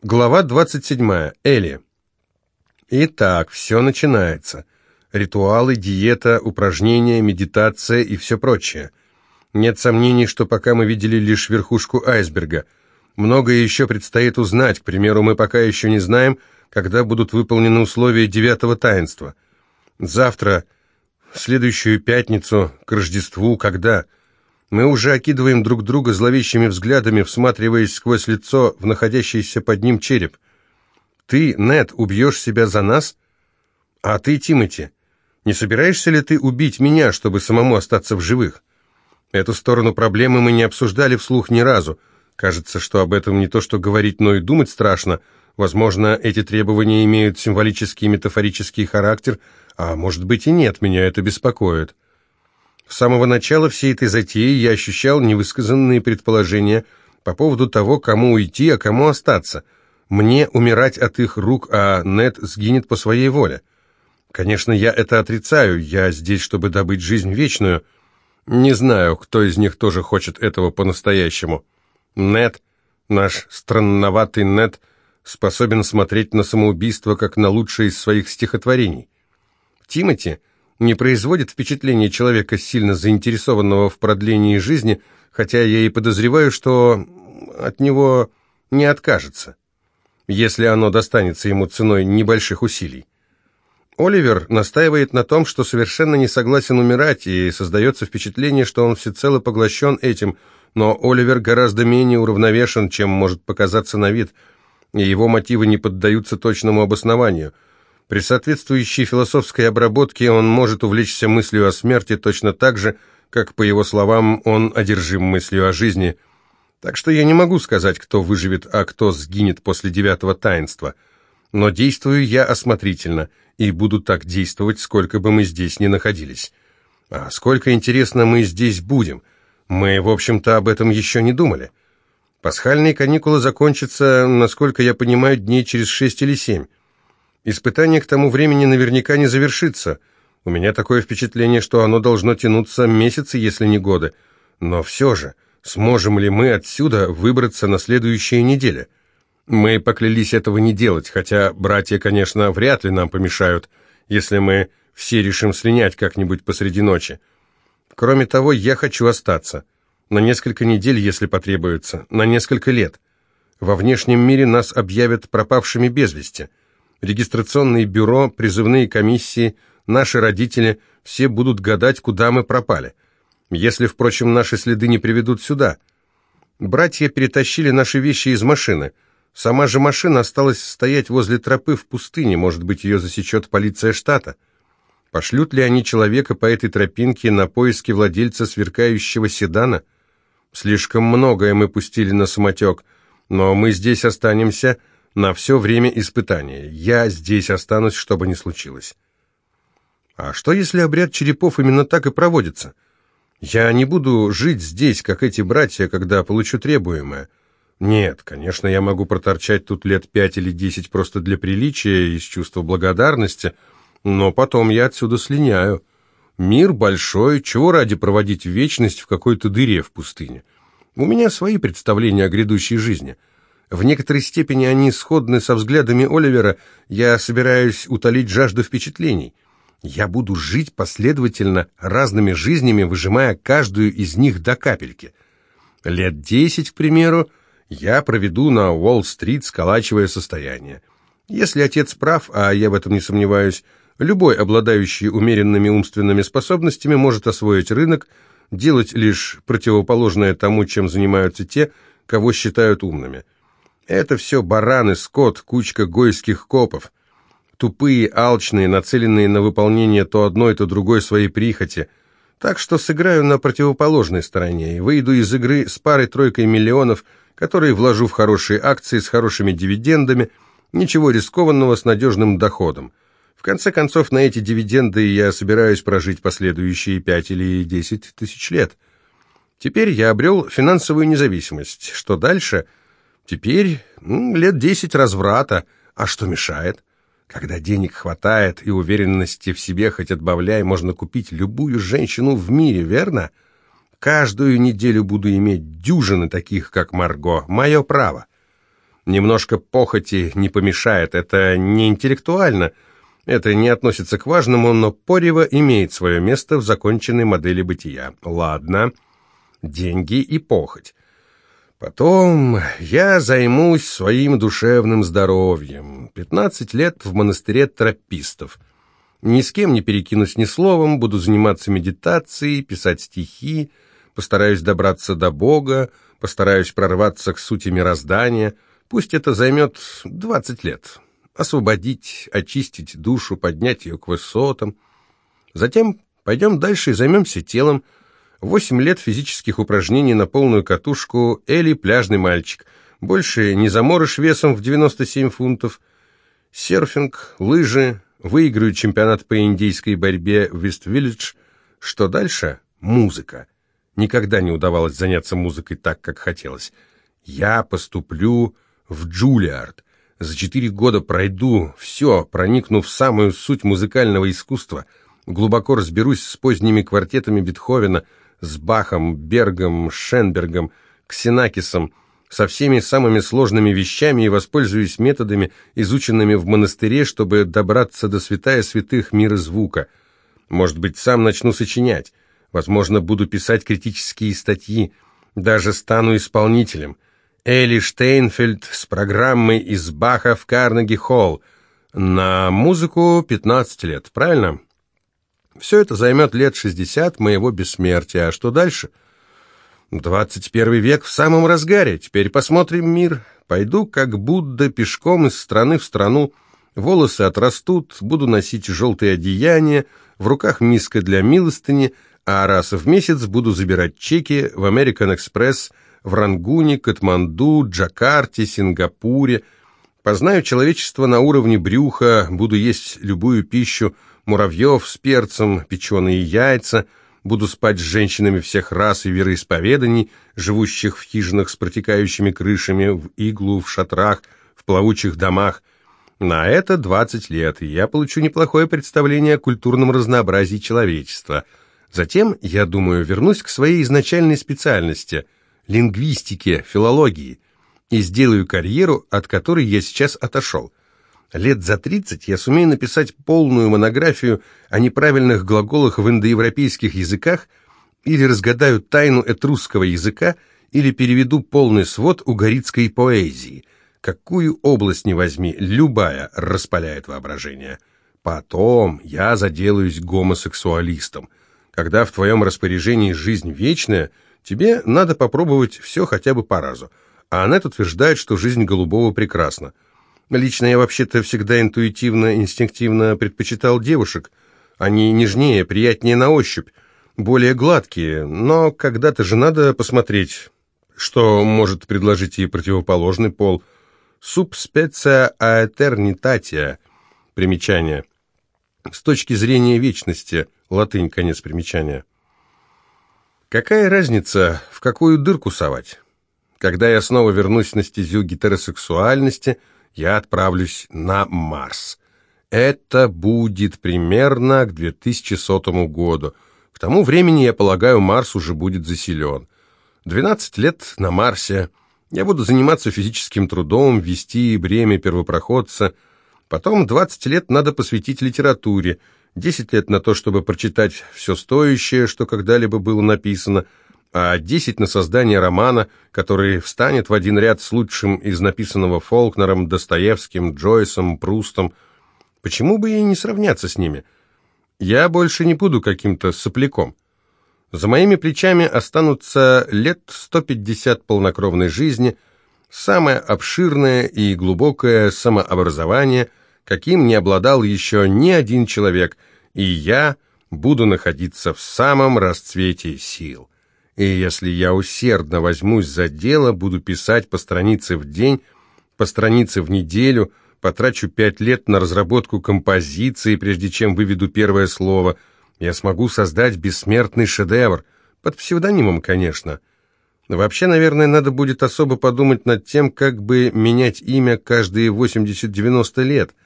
Глава 27. Элли. Итак, все начинается. Ритуалы, диета, упражнения, медитация и все прочее. Нет сомнений, что пока мы видели лишь верхушку айсберга. Многое еще предстоит узнать. К примеру, мы пока еще не знаем, когда будут выполнены условия девятого таинства. Завтра, в следующую пятницу, к Рождеству, когда... Мы уже окидываем друг друга зловещими взглядами, всматриваясь сквозь лицо в находящийся под ним череп. «Ты, Нед, убьешь себя за нас? А ты, Тимати, не собираешься ли ты убить меня, чтобы самому остаться в живых?» Эту сторону проблемы мы не обсуждали вслух ни разу. Кажется, что об этом не то что говорить, но и думать страшно. Возможно, эти требования имеют символический и метафорический характер, а может быть и нет, меня это беспокоит. С самого начала всей этой затеи я ощущал невысказанные предположения по поводу того, кому уйти, а кому остаться. Мне умирать от их рук, а Нед сгинет по своей воле. Конечно, я это отрицаю, я здесь, чтобы добыть жизнь вечную. Не знаю, кто из них тоже хочет этого по-настоящему. Нед, наш странноватый Нед, способен смотреть на самоубийство, как на лучшее из своих стихотворений. Тимати не производит впечатления человека, сильно заинтересованного в продлении жизни, хотя я и подозреваю, что от него не откажется, если оно достанется ему ценой небольших усилий. Оливер настаивает на том, что совершенно не согласен умирать, и создается впечатление, что он всецело поглощен этим, но Оливер гораздо менее уравновешен, чем может показаться на вид, и его мотивы не поддаются точному обоснованию – при соответствующей философской обработке он может увлечься мыслью о смерти точно так же, как, по его словам, он одержим мыслью о жизни. Так что я не могу сказать, кто выживет, а кто сгинет после девятого таинства. Но действую я осмотрительно, и буду так действовать, сколько бы мы здесь ни находились. А сколько, интересно, мы здесь будем? Мы, в общем-то, об этом еще не думали. Пасхальные каникулы закончатся, насколько я понимаю, дней через шесть или семь. Испытание к тому времени наверняка не завершится. У меня такое впечатление, что оно должно тянуться месяцы, если не годы. Но все же, сможем ли мы отсюда выбраться на следующей неделе? Мы поклялись этого не делать, хотя братья, конечно, вряд ли нам помешают, если мы все решим слинять как-нибудь посреди ночи. Кроме того, я хочу остаться. На несколько недель, если потребуется, на несколько лет. Во внешнем мире нас объявят пропавшими без вести регистрационные бюро, призывные комиссии, наши родители, все будут гадать, куда мы пропали. Если, впрочем, наши следы не приведут сюда. Братья перетащили наши вещи из машины. Сама же машина осталась стоять возле тропы в пустыне, может быть, ее засечет полиция штата. Пошлют ли они человека по этой тропинке на поиски владельца сверкающего седана? Слишком многое мы пустили на самотек, но мы здесь останемся, на все время испытания. Я здесь останусь, что бы ни случилось. А что, если обряд черепов именно так и проводится? Я не буду жить здесь, как эти братья, когда получу требуемое. Нет, конечно, я могу проторчать тут лет пять или десять просто для приличия, из чувства благодарности, но потом я отсюда слиняю. Мир большой, чего ради проводить вечность в какой-то дыре в пустыне? У меня свои представления о грядущей жизни — в некоторой степени они сходны со взглядами Оливера. Я собираюсь утолить жажду впечатлений. Я буду жить последовательно разными жизнями, выжимая каждую из них до капельки. Лет десять, к примеру, я проведу на Уолл-стрит, сколачивая состояние. Если отец прав, а я в этом не сомневаюсь, любой, обладающий умеренными умственными способностями, может освоить рынок, делать лишь противоположное тому, чем занимаются те, кого считают умными. Это все бараны, скот, кучка гойских копов. Тупые, алчные, нацеленные на выполнение то одной, то другой своей прихоти. Так что сыграю на противоположной стороне и выйду из игры с парой-тройкой миллионов, которые вложу в хорошие акции с хорошими дивидендами, ничего рискованного с надежным доходом. В конце концов, на эти дивиденды я собираюсь прожить последующие пять или десять тысяч лет. Теперь я обрел финансовую независимость. Что дальше – Теперь ну, лет десять разврата. А что мешает? Когда денег хватает и уверенности в себе хоть отбавляй, можно купить любую женщину в мире, верно? Каждую неделю буду иметь дюжины таких, как Марго. Мое право. Немножко похоти не помешает, это не интеллектуально, это не относится к важному, но порево имеет свое место в законченной модели бытия. Ладно, деньги и похоть. Потом я займусь своим душевным здоровьем. Пятнадцать лет в монастыре тропистов. Ни с кем не перекинусь ни словом, буду заниматься медитацией, писать стихи, постараюсь добраться до Бога, постараюсь прорваться к сути мироздания. Пусть это займет двадцать лет. Освободить, очистить душу, поднять ее к высотам. Затем пойдем дальше и займемся телом. Восемь лет физических упражнений на полную катушку, Эли пляжный мальчик. Больше не заморыш весом в 97 фунтов. Серфинг, лыжи, выиграю чемпионат по индийской борьбе в Вест-Виллидж. Что дальше? Музыка. Никогда не удавалось заняться музыкой так, как хотелось. Я поступлю в Джулиард. За четыре года пройду все, проникну в самую суть музыкального искусства. Глубоко разберусь с поздними квартетами Бетховена, с Бахом, Бергом, Шенбергом, Ксенакисом, со всеми самыми сложными вещами и воспользуюсь методами, изученными в монастыре, чтобы добраться до святая святых мира звука. Может быть, сам начну сочинять. Возможно, буду писать критические статьи. Даже стану исполнителем. Элли Штейнфельд с программой из Баха в Карнеги-Холл. На музыку 15 лет, правильно? Все это займет лет 60 моего бессмертия. А что дальше? — 21 век в самом разгаре. Теперь посмотрим мир. Пойду, как Будда, пешком из страны в страну. Волосы отрастут, буду носить желтые одеяния, в руках миска для милостыни, а раз в месяц буду забирать чеки в American Express, в Рангуне, Катманду, Джакарте, Сингапуре. Познаю человечество на уровне брюха, буду есть любую пищу, муравьев с перцем, печеные яйца – Буду спать с женщинами всех рас и вероисповеданий, живущих в хижинах с протекающими крышами, в иглу, в шатрах, в плавучих домах. На это 20 лет, и я получу неплохое представление о культурном разнообразии человечества. Затем, я думаю, вернусь к своей изначальной специальности – лингвистике, филологии, и сделаю карьеру, от которой я сейчас отошел. Лет за тридцать я сумею написать полную монографию о неправильных глаголах в индоевропейских языках или разгадаю тайну этрусского языка, или переведу полный свод угорицкой поэзии. Какую область не возьми, любая распаляет воображение. Потом я заделаюсь гомосексуалистом. Когда в твоем распоряжении жизнь вечная, тебе надо попробовать все хотя бы по разу. А Аннет утверждает, что жизнь голубого прекрасна. Лично я вообще-то всегда интуитивно, инстинктивно предпочитал девушек. Они нежнее, приятнее на ощупь, более гладкие, но когда-то же надо посмотреть, что может предложить ей противоположный пол. Суп специя аэтернитатия. Примечание. С точки зрения вечности. Латынь, конец примечания. Какая разница, в какую дырку совать? Когда я снова вернусь на стезю гетеросексуальности – я отправлюсь на Марс. Это будет примерно к 2100 году. К тому времени, я полагаю, Марс уже будет заселен. 12 лет на Марсе. Я буду заниматься физическим трудом, вести бремя первопроходца. Потом 20 лет надо посвятить литературе, 10 лет на то, чтобы прочитать все стоящее, что когда-либо было написано – а 10 на создание романа, который встанет в один ряд с лучшим из написанного Фолкнером, Достоевским, Джойсом, Прустом. Почему бы и не сравняться с ними? Я больше не буду каким-то сопляком. За моими плечами останутся лет 150 полнокровной жизни, самое обширное и глубокое самообразование, каким не обладал еще ни один человек, и я буду находиться в самом расцвете сил. И если я усердно возьмусь за дело, буду писать по странице в день, по странице в неделю, потрачу пять лет на разработку композиции, прежде чем выведу первое слово, я смогу создать бессмертный шедевр, под псевдонимом, конечно. Вообще, наверное, надо будет особо подумать над тем, как бы менять имя каждые 80-90 лет.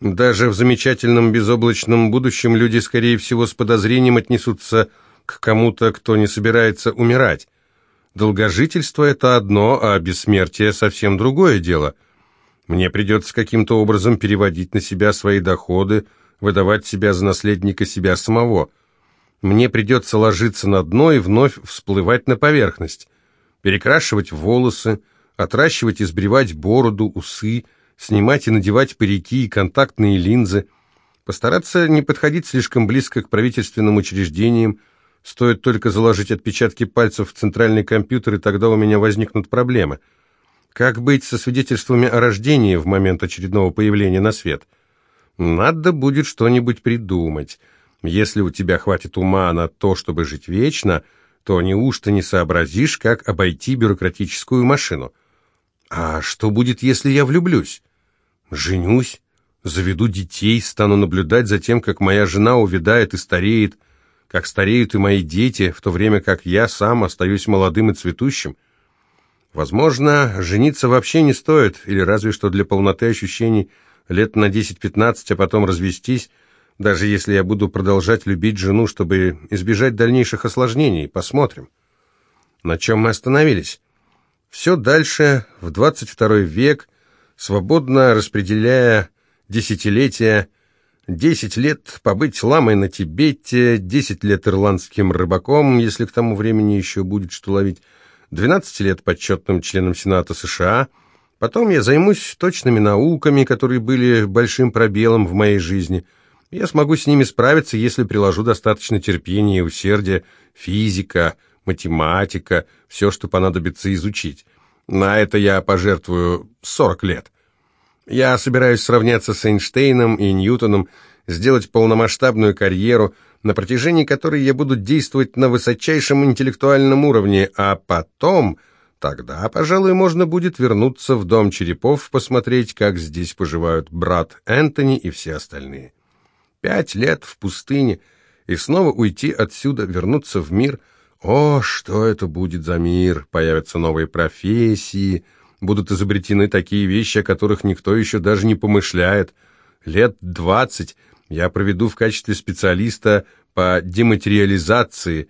Даже в замечательном безоблачном будущем люди, скорее всего, с подозрением отнесутся к кому-то, кто не собирается умирать. Долгожительство – это одно, а бессмертие – совсем другое дело. Мне придется каким-то образом переводить на себя свои доходы, выдавать себя за наследника себя самого. Мне придется ложиться на дно и вновь всплывать на поверхность, перекрашивать волосы, отращивать и сбривать бороду, усы, снимать и надевать парики и контактные линзы, постараться не подходить слишком близко к правительственным учреждениям, Стоит только заложить отпечатки пальцев в центральный компьютер, и тогда у меня возникнут проблемы. Как быть со свидетельствами о рождении в момент очередного появления на свет? Надо будет что-нибудь придумать. Если у тебя хватит ума на то, чтобы жить вечно, то неужто не сообразишь, как обойти бюрократическую машину? А что будет, если я влюблюсь? Женюсь, заведу детей, стану наблюдать за тем, как моя жена увядает и стареет, как стареют и мои дети, в то время как я сам остаюсь молодым и цветущим. Возможно, жениться вообще не стоит, или разве что для полноты ощущений лет на 10-15, а потом развестись, даже если я буду продолжать любить жену, чтобы избежать дальнейших осложнений. Посмотрим. На чем мы остановились? Все дальше, в 22 век, свободно распределяя десятилетия, Десять лет побыть ламой на Тибете, десять лет ирландским рыбаком, если к тому времени еще будет что ловить, двенадцать лет почетным членом Сената США. Потом я займусь точными науками, которые были большим пробелом в моей жизни. Я смогу с ними справиться, если приложу достаточно терпения и усердия, физика, математика, все, что понадобится изучить. На это я пожертвую сорок лет. Я собираюсь сравняться с Эйнштейном и Ньютоном, сделать полномасштабную карьеру, на протяжении которой я буду действовать на высочайшем интеллектуальном уровне, а потом, тогда, пожалуй, можно будет вернуться в дом черепов, посмотреть, как здесь поживают брат Энтони и все остальные. Пять лет в пустыне, и снова уйти отсюда, вернуться в мир. О, что это будет за мир! Появятся новые профессии — будут изобретены такие вещи, о которых никто еще даже не помышляет. Лет двадцать я проведу в качестве специалиста по дематериализации,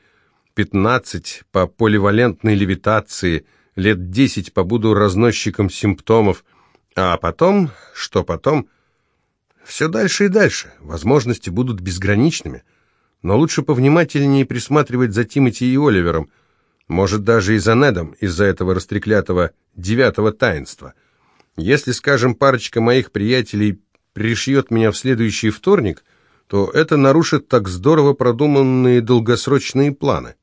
пятнадцать по поливалентной левитации, лет десять побуду разносчиком симптомов, а потом, что потом? Все дальше и дальше, возможности будут безграничными, но лучше повнимательнее присматривать за Тимоти и Оливером – может, даже и за Недом, из-за этого растреклятого девятого таинства. Если, скажем, парочка моих приятелей пришьет меня в следующий вторник, то это нарушит так здорово продуманные долгосрочные планы.